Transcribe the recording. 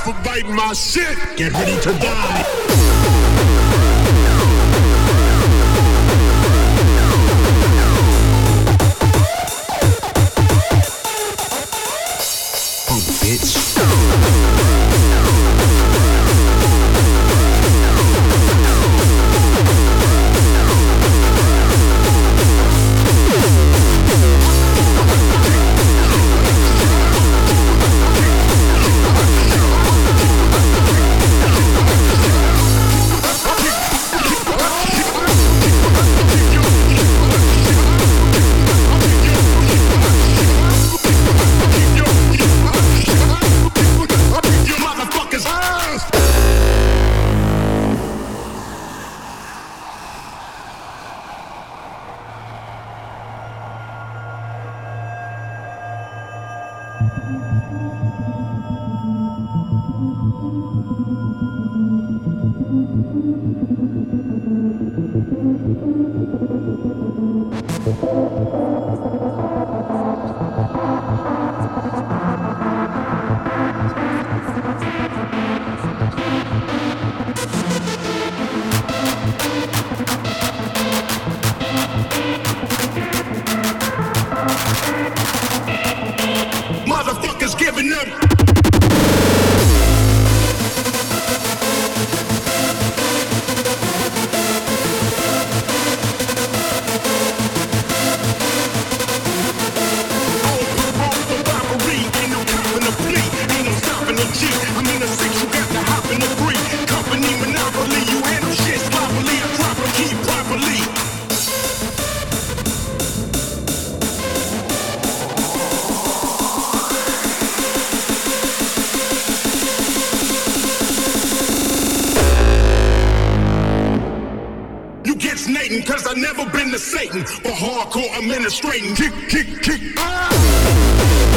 for biting my shit. Get ready to die. Punk bitch. Thank you. Giving them. Get snating, cause I never been to Satan for hardcore administrating. Kick, kick, kick, ah!